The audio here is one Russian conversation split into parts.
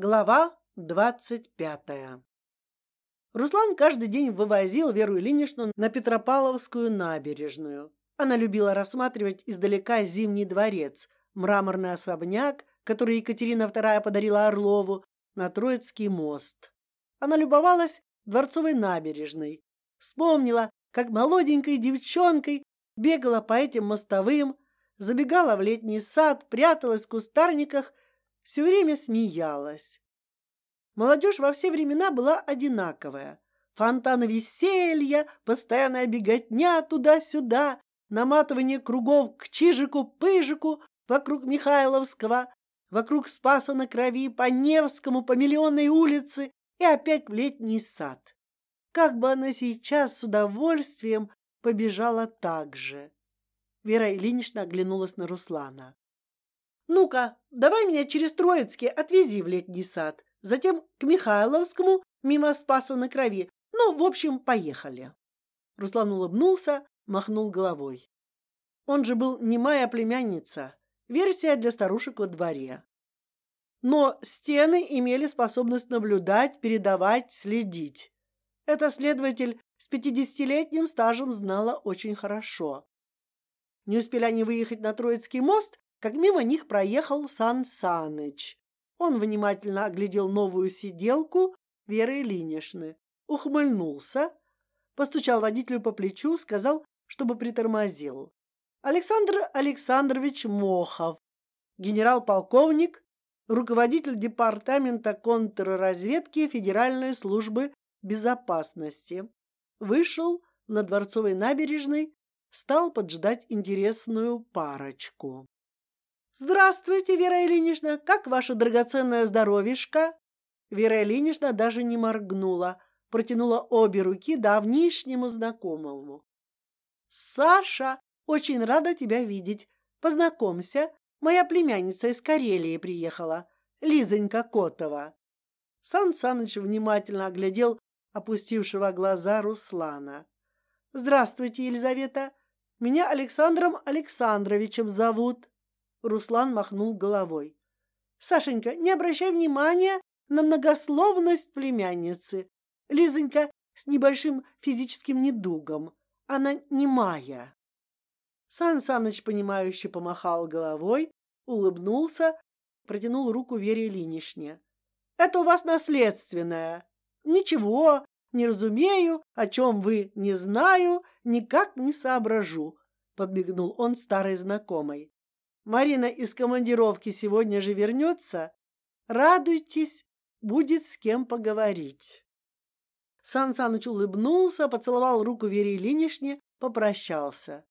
Глава двадцать пятая. Руслан каждый день вывозил Веру Ильиничну на Петропавловскую набережную. Она любила рассматривать издалека Зимний дворец, мраморный особняк, который Екатерина II подарила Орлову, на Троицкий мост. Она любовалась Дворцовой набережной, вспомнила, как молоденькой девчонкой бегала по этим мостовым, забегала в летний сад, пряталась в кустарниках все время смеялась. Молодежь во все времена была одинаковая. Фонтаны веселья, постоянная беготня туда-сюда, наматывание кругов к Чижику-Пыжику вокруг Михайловского, вокруг Спаса на Крови, по Невскому, по Миллионной улице и опять в летний сад. Как бы она сейчас с удовольствием побежала так же. Вера Ильинична оглянулась на Руслана. Ну-ка, давай меня через Троицкий отвези в летний сад, затем к Михайловскому мимо Спаса на Крови. Ну, в общем, поехали. Руслан улыбнулся, махнул головой. Он же был не моя племянница, версия для старушек во дворе. Но стены имели способность наблюдать, передавать, следить. Это следователь с пятидесятилетним стажем знала очень хорошо. Не успели они выехать на Троицкий мост, как мимо них проехал Сан Саныч. Он внимательно оглядел новую сиделку Веры Ильиничны, ухмыльнулся, постучал водителю по плечу, сказал, чтобы притормозил. Александр Александрович Мохов, генерал-полковник, руководитель департамента контрразведки Федеральной службы безопасности, вышел на Дворцовой набережной, стал поджидать интересную парочку. Здравствуйте, Вера Ильинична, как ваше драгоценное здоровишко? Вера Ильинична даже не моргнула, протянула обе руки давнишнему знакомому. Саша, очень рада тебя видеть. Познакомься, моя племянница из Карелии приехала, Лизонька Котова. Сан Саныч внимательно оглядел опустившего глаза Руслана. Здравствуйте, Елизавета. Меня Александром Александровичем зовут. Руслан махнул головой. Сашенька, не обращай внимания на многословность племянницы. Лизонька с небольшим физическим недугом. Она не моя. Сан Саныч понимающе помахал головой, улыбнулся, протянул руку Вере Ильиничне. Это у вас наследственное. Ничего, не разумею, о чем вы не знаю, никак не соображу. Подмигнул он старой знакомой. Марина из командировки сегодня же вернется. Радуйтесь, будет с кем поговорить. Сан Саныч улыбнулся, поцеловал руку Вере Ильиничне, попрощался.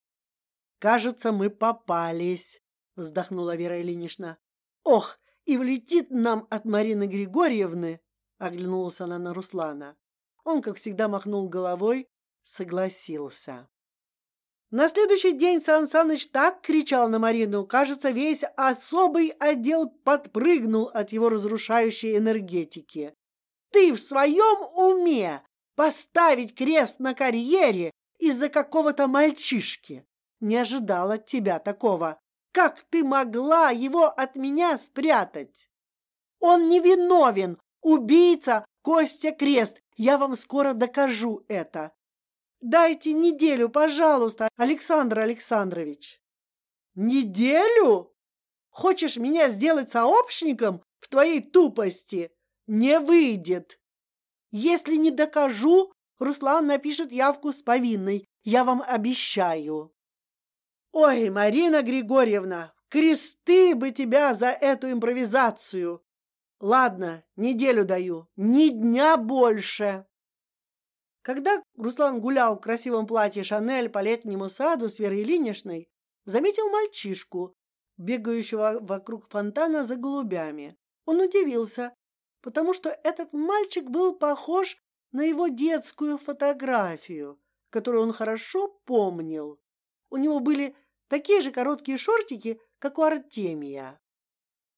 Кажется, мы попались, вздохнула Вера Ильинична. Ох, и влетит нам от Марины Григорьевны. Оглянулась она на Руслана. Он, как всегда, махнул головой, согласился. На следующий день Сан Саныч так кричал на Марину, кажется, весь особый отдел подпрыгнул от его разрушающей энергетики. Ты в своем уме поставить крест на карьере из-за какого-то мальчишки? Не ожидал от тебя такого. Как ты могла его от меня спрятать? Он не виновен, убийца Костя Крест. Я вам скоро докажу это. Дайте неделю, пожалуйста, Александр Александрович. Неделю? Хочешь меня сделать сообщником в твоей тупости? Не выйдет. Если не докажу, Руслан напишет явку с повинной. Я вам обещаю. Ой, Марина Григорьевна, кресты бы тебя за эту импровизацию. Ладно, неделю даю, ни дня больше. Когда Руслан гулял в красивом платье Шанель по летнему саду с Верой Ильиничной, заметил мальчишку, бегающего вокруг фонтана за голубями. Он удивился, потому что этот мальчик был похож на его детскую фотографию, которую он хорошо помнил. У него были такие же короткие шортики, как у Артемия.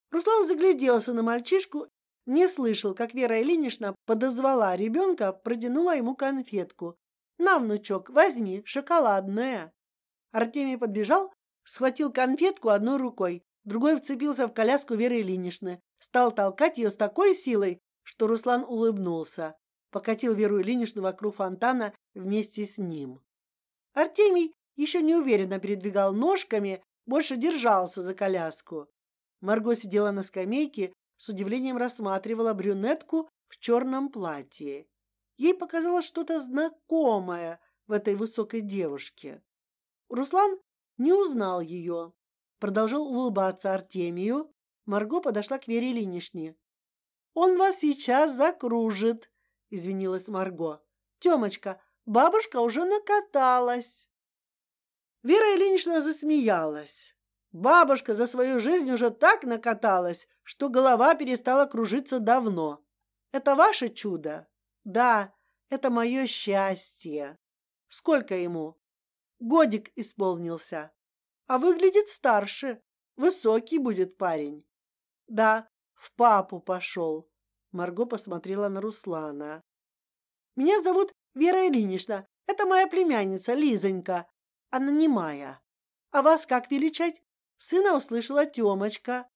Руслан загляделся на мальчишку не слышал, как Вера Ильинична подозвала ребенка, протянула ему конфетку. На, внучок, возьми, шоколадная. Артемий подбежал, схватил конфетку одной рукой, другой вцепился в коляску Веры Ильиничны, стал толкать ее с такой силой, что Руслан улыбнулся, покатил Веру Ильиничну вокруг фонтана вместе с ним. Артемий еще неуверенно передвигал ножками, больше держался за коляску. Марго сидела на скамейке, с удивлением рассматривала брюнетку в черном платье. Ей показалось что-то знакомое в этой высокой девушке. Руслан не узнал ее, продолжал улыбаться Артемию. Марго подошла к Вере Ильиничне. Он вас сейчас закружит, извинилась Марго. Темочка, бабушка уже накаталась. Вера Ильинична засмеялась. Бабушка за свою жизнь уже так накаталась, что голова перестала кружиться давно. Это ваше чудо? Да, это мое счастье. Сколько ему? Годик исполнился. А выглядит старше. Высокий будет парень. Да, в папу пошел. Марго посмотрела на Руслана. Меня зовут Вера Ильинична. Это моя племянница Лизонька. Она не моя. А вас как величать? Сына услышала Темочка.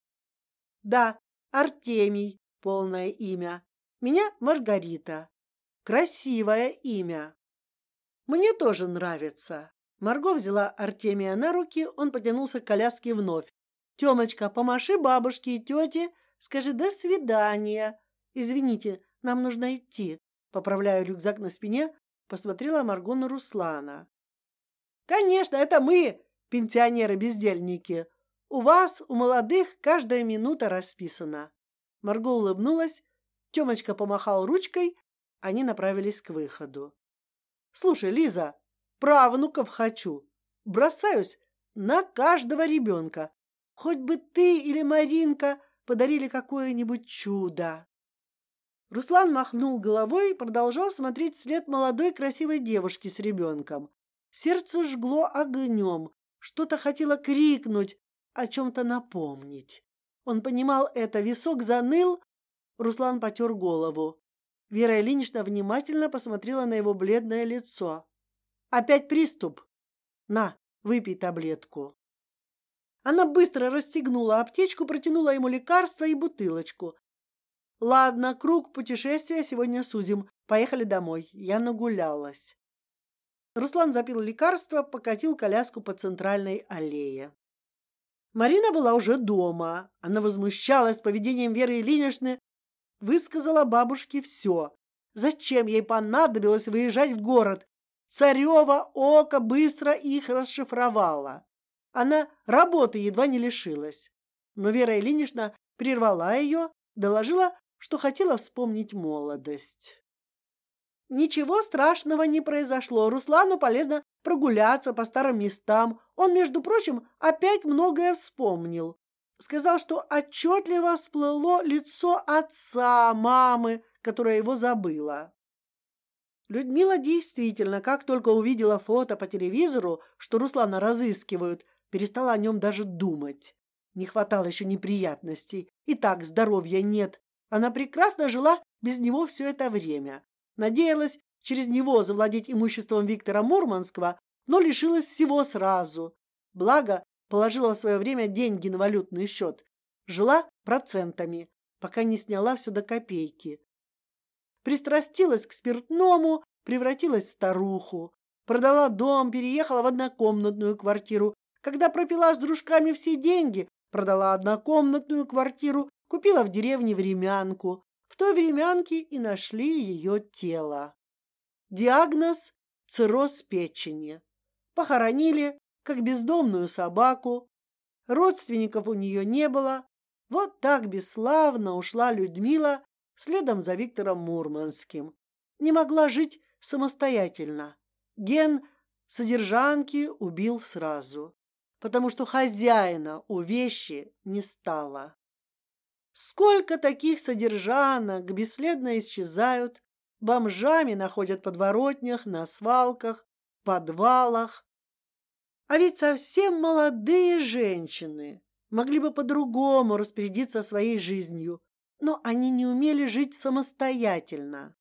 Да, Артемий, полное имя. Меня Маргарита. Красивое имя. Мне тоже нравится. Марго взяла Артемия на руки, он потянулся к коляске вновь. Темочка, помаши бабушке и тете, скажи до свидания. Извините, нам нужно идти. Поправляя рюкзак на спине, посмотрела Марго на Руслана. Конечно, это мы, пенсионеры-бездельники. У вас, у молодых, каждая минута расписана. Марго улыбнулась, Темочка помахал ручкой, они направились к выходу. Слушай, Лиза, правнуков хочу, бросаюсь на каждого ребенка. Хоть бы ты или Маринка подарили какое-нибудь чудо. Руслан махнул головой и продолжал смотреть вслед молодой красивой девушки с ребенком. Сердце жгло огнем, что-то хотело крикнуть, о чем-то напомнить. Он понимал это, висок заныл. Руслан потер голову. Вера Ильинична внимательно посмотрела на его бледное лицо. Опять приступ. На, выпей таблетку. Она быстро расстегнула аптечку, протянула ему лекарство и бутылочку. Ладно, круг путешествия сегодня сузим. Поехали домой. Я нагулялась. Руслан запил лекарство, покатил коляску по центральной аллее. Марина была уже дома. Она возмущалась поведением Веры Ильиничны, высказала бабушке все. Зачем ей понадобилось выезжать в город? Царева око быстро их расшифровала. Она работы едва не лишилась. Но Вера Ильинична прервала ее, доложила, что хотела вспомнить молодость. Ничего страшного не произошло. Руслану полезно прогуляться по старым местам. Он, между прочим, опять многое вспомнил. Сказал, что отчетливо всплыло лицо отца, мамы, которая его забыла. Людмила действительно, как только увидела фото по телевизору, что Руслана разыскивают, перестала о нем даже думать. Не хватало еще неприятностей. И так здоровья нет. Она прекрасно жила без него все это время. Надеялась через него завладеть имуществом Виктора Мурманского, но лишилась всего сразу. Благо положила в свое время деньги на валютный счет, жила процентами, пока не сняла все до копейки. Пристрастилась к спиртному, превратилась в старуху, продала дом, переехала в однокомнатную квартиру. Когда пропила с дружками все деньги, продала однокомнатную квартиру, купила в деревне времянку, в той времянке и нашли ее тело. Диагноз – цирроз печени. Похоронили, как бездомную собаку. Родственников у нее не было. Вот так бесславно ушла Людмила следом за Виктором Мурманским. Не могла жить самостоятельно. Ген содержанки убил сразу, потому что хозяина у вещи не стало. Сколько таких содержанок бесследно исчезают, бомжами находят подворотнях, на свалках, подвалах. А ведь совсем молодые женщины могли бы по-другому распорядиться своей жизнью, но они не умели жить самостоятельно.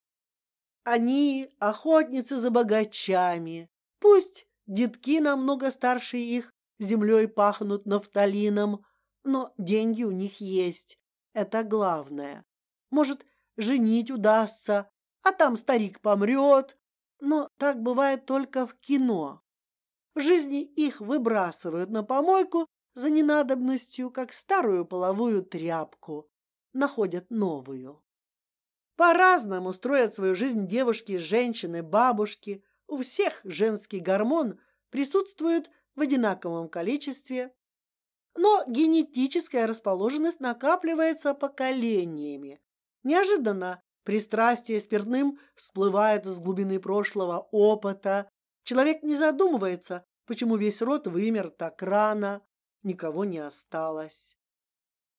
Они охотницы за богачами, пусть детки намного старше их, землей пахнут нафталином, но деньги у них есть, – это главное. Может, женить удастся, а там старик помрет. Но так бывает только в кино. В жизни их выбрасывают на помойку за ненадобностью, как старую половую тряпку. Находят новую. По-разному строят свою жизнь девушки, женщины, бабушки. У всех женский гормон присутствует в одинаковом количестве, но генетическая расположенность накапливается поколениями. Неожиданно пристрастие спиртным всплывает из глубины прошлого опыта. Человек не задумывается, почему весь род вымер так рано, никого не осталось.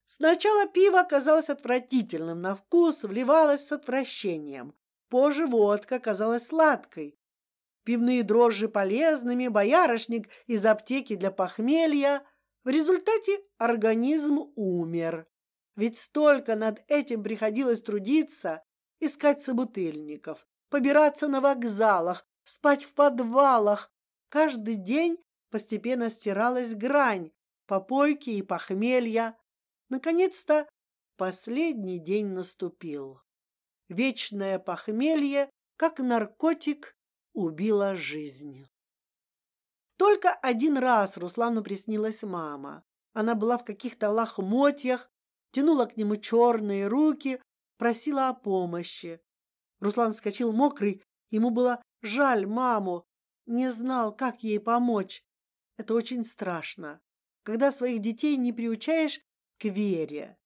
Сначала пиво казалось отвратительным на вкус, вливалось с отвращением. Позже водка казалась сладкой. Пивные дрожжи полезными, боярышник из аптеки для похмелья. В результате организм умер. Ведь столько над этим приходилось трудиться, искать собутыльников, побираться на вокзалах, спать в подвалах. Каждый день постепенно стиралась грань попойки и похмелья. Наконец-то последний день наступил. Вечное похмелье, как наркотик, убило жизнь. Только один раз Руслану приснилась мама. Она была в каких-то лохмотьях, тянула к нему черные руки, просила о помощи. Руслан вскочил мокрый, ему было жаль маму, не знал, как ей помочь. Это очень страшно, когда своих детей не приучаешь к вере,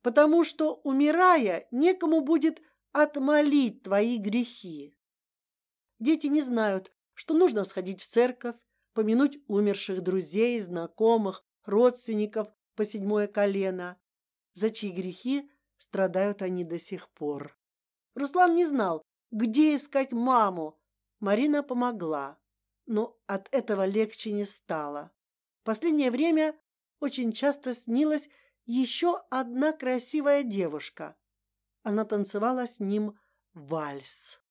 потому что умирая некому будет отмолить твои грехи. Дети не знают, что нужно сходить в церковь, помянуть умерших друзей, знакомых, родственников по седьмое колено, за чьи грехи страдают они до сих пор. Руслан не знал, где искать маму. Марина помогла, но от этого легче не стало. Последнее время очень часто снилась еще одна красивая девушка. Она танцевала с ним вальс.